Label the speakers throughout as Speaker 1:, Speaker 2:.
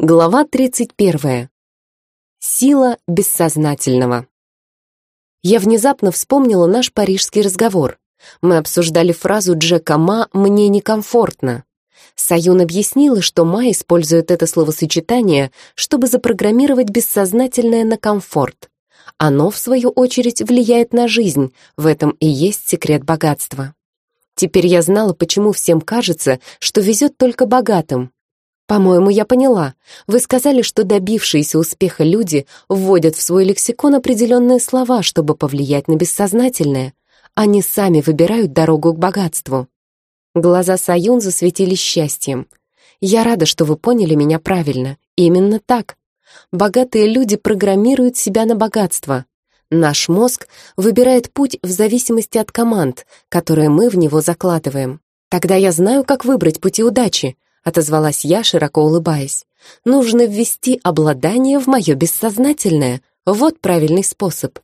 Speaker 1: Глава 31. Сила бессознательного. Я внезапно вспомнила наш парижский разговор. Мы обсуждали фразу Джека Ма «мне некомфортно». Саюн объяснила, что Ма использует это словосочетание, чтобы запрограммировать бессознательное на комфорт. Оно, в свою очередь, влияет на жизнь, в этом и есть секрет богатства. Теперь я знала, почему всем кажется, что везет только богатым, «По-моему, я поняла. Вы сказали, что добившиеся успеха люди вводят в свой лексикон определенные слова, чтобы повлиять на бессознательное. Они сами выбирают дорогу к богатству». Глаза Саюн засветились счастьем. «Я рада, что вы поняли меня правильно. Именно так. Богатые люди программируют себя на богатство. Наш мозг выбирает путь в зависимости от команд, которые мы в него закладываем. Тогда я знаю, как выбрать пути удачи отозвалась я, широко улыбаясь. «Нужно ввести обладание в мое бессознательное. Вот правильный способ».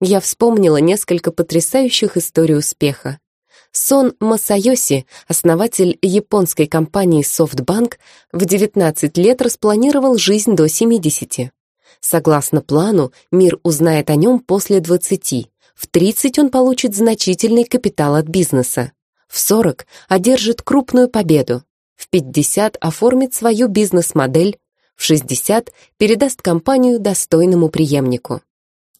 Speaker 1: Я вспомнила несколько потрясающих историй успеха. Сон Масайоси, основатель японской компании SoftBank, в 19 лет распланировал жизнь до 70. Согласно плану, мир узнает о нем после 20. В 30 он получит значительный капитал от бизнеса. В 40 одержит крупную победу в 50 оформит свою бизнес-модель, в 60 передаст компанию достойному преемнику.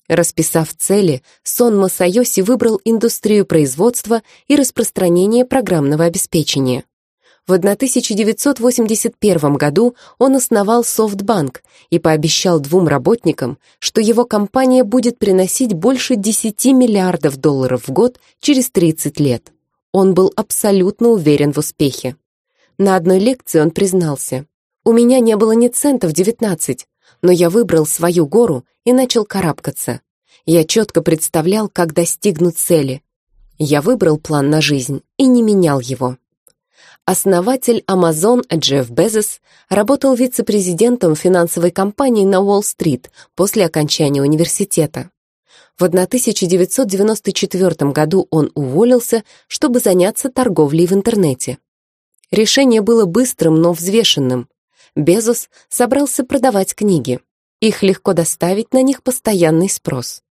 Speaker 1: Расписав цели, Сон Масайоси выбрал индустрию производства и распространения программного обеспечения. В 1981 году он основал SoftBank и пообещал двум работникам, что его компания будет приносить больше 10 миллиардов долларов в год через 30 лет. Он был абсолютно уверен в успехе. На одной лекции он признался. «У меня не было ни цента в девятнадцать, но я выбрал свою гору и начал карабкаться. Я четко представлял, как достигну цели. Я выбрал план на жизнь и не менял его». Основатель Amazon Джефф Безос работал вице-президентом финансовой компании на Уолл-стрит после окончания университета. В 1994 году он уволился, чтобы заняться торговлей в интернете. Решение было быстрым, но взвешенным. Безос собрался продавать книги. Их легко доставить, на них постоянный спрос.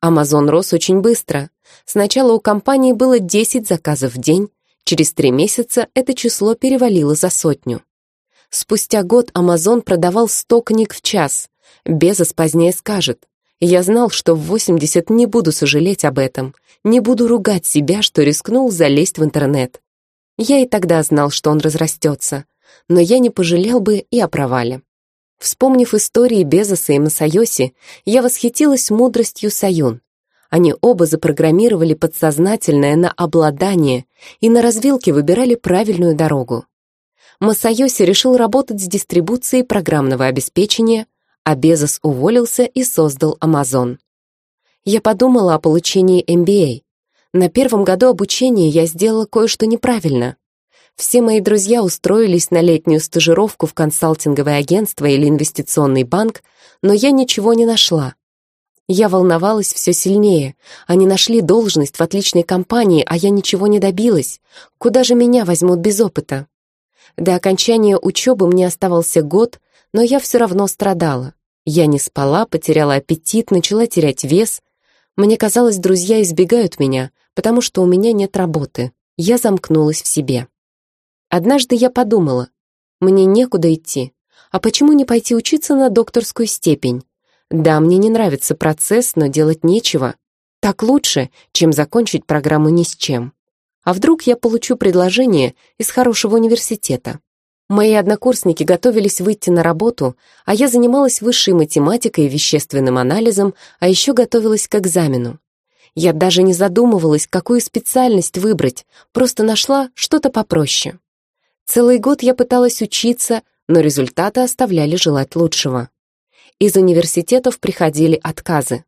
Speaker 1: Амазон рос очень быстро. Сначала у компании было 10 заказов в день, через три месяца это число перевалило за сотню. Спустя год Амазон продавал 100 книг в час. Безос позднее скажет, «Я знал, что в 80 не буду сожалеть об этом, не буду ругать себя, что рискнул залезть в интернет. Я и тогда знал, что он разрастется, но я не пожалел бы и о провале. Вспомнив истории Безоса и Масайоси, я восхитилась мудростью Саюн. Они оба запрограммировали подсознательное на обладание и на развилке выбирали правильную дорогу. Масайоси решил работать с дистрибуцией программного обеспечения, а Безос уволился и создал Amazon. Я подумала о получении MBA, на первом году обучения я сделала кое-что неправильно. Все мои друзья устроились на летнюю стажировку в консалтинговое агентство или инвестиционный банк, но я ничего не нашла. Я волновалась все сильнее. Они нашли должность в отличной компании, а я ничего не добилась. Куда же меня возьмут без опыта? До окончания учебы мне оставался год, но я все равно страдала. Я не спала, потеряла аппетит, начала терять вес, мне казалось, друзья избегают меня, потому что у меня нет работы. Я замкнулась в себе. Однажды я подумала, мне некуда идти. А почему не пойти учиться на докторскую степень? Да, мне не нравится процесс, но делать нечего. Так лучше, чем закончить программу ни с чем. А вдруг я получу предложение из хорошего университета? Мои однокурсники готовились выйти на работу, а я занималась высшей математикой и вещественным анализом, а еще готовилась к экзамену. Я даже не задумывалась, какую специальность выбрать, просто нашла что-то попроще. Целый год я пыталась учиться, но результаты оставляли желать лучшего. Из университетов приходили отказы.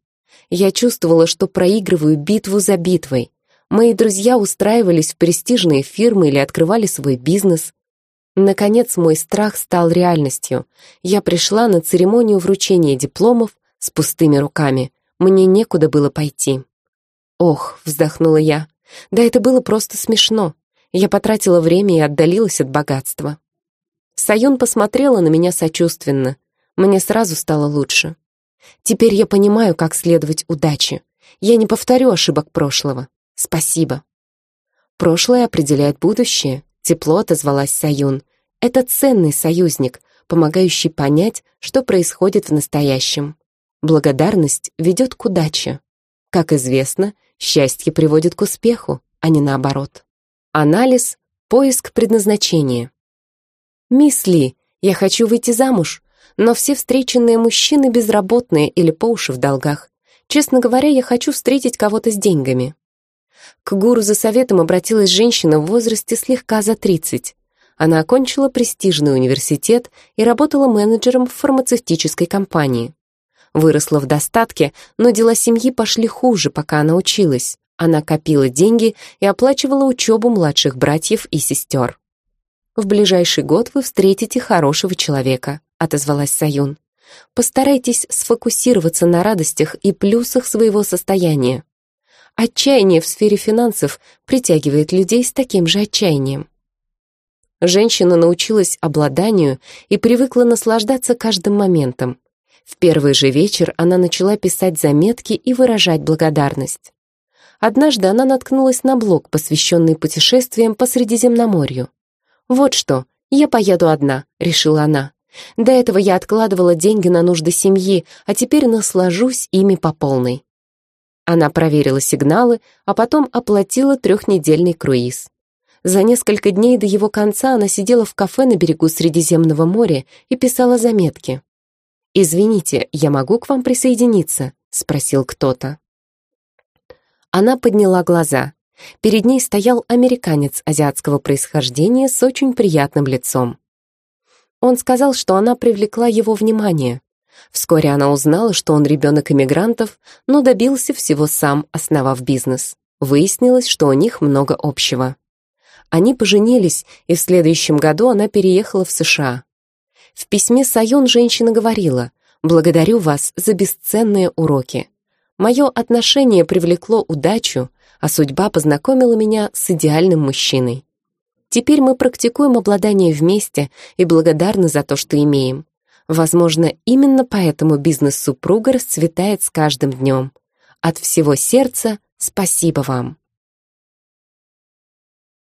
Speaker 1: Я чувствовала, что проигрываю битву за битвой. Мои друзья устраивались в престижные фирмы или открывали свой бизнес. Наконец мой страх стал реальностью. Я пришла на церемонию вручения дипломов с пустыми руками. Мне некуда было пойти. «Ох», — вздохнула я, — «да это было просто смешно. Я потратила время и отдалилась от богатства». Саюн посмотрела на меня сочувственно. Мне сразу стало лучше. Теперь я понимаю, как следовать удаче. Я не повторю ошибок прошлого. Спасибо. Прошлое определяет будущее, тепло отозвалась Саюн. Это ценный союзник, помогающий понять, что происходит в настоящем. Благодарность ведет к удаче. Как известно, счастье приводит к успеху, а не наоборот. Анализ — поиск предназначения. «Мисс Ли, я хочу выйти замуж, но все встреченные мужчины безработные или по уши в долгах. Честно говоря, я хочу встретить кого-то с деньгами». К гуру за советом обратилась женщина в возрасте слегка за 30. Она окончила престижный университет и работала менеджером в фармацевтической компании. Выросла в достатке, но дела семьи пошли хуже, пока она училась. Она копила деньги и оплачивала учебу младших братьев и сестер. «В ближайший год вы встретите хорошего человека», — отозвалась Саюн. «Постарайтесь сфокусироваться на радостях и плюсах своего состояния. Отчаяние в сфере финансов притягивает людей с таким же отчаянием». Женщина научилась обладанию и привыкла наслаждаться каждым моментом. В первый же вечер она начала писать заметки и выражать благодарность. Однажды она наткнулась на блог, посвященный путешествиям по Средиземноморью. «Вот что, я поеду одна», — решила она. «До этого я откладывала деньги на нужды семьи, а теперь наслажусь ими по полной». Она проверила сигналы, а потом оплатила трехнедельный круиз. За несколько дней до его конца она сидела в кафе на берегу Средиземного моря и писала заметки. «Извините, я могу к вам присоединиться?» — спросил кто-то. Она подняла глаза. Перед ней стоял американец азиатского происхождения с очень приятным лицом. Он сказал, что она привлекла его внимание. Вскоре она узнала, что он ребенок иммигрантов, но добился всего сам, основав бизнес. Выяснилось, что у них много общего. Они поженились, и в следующем году она переехала в США. В письме Сайон женщина говорила «Благодарю вас за бесценные уроки. Мое отношение привлекло удачу, а судьба познакомила меня с идеальным мужчиной. Теперь мы практикуем обладание вместе и благодарны за то, что имеем. Возможно, именно поэтому бизнес супруга расцветает с каждым днем. От всего сердца спасибо вам.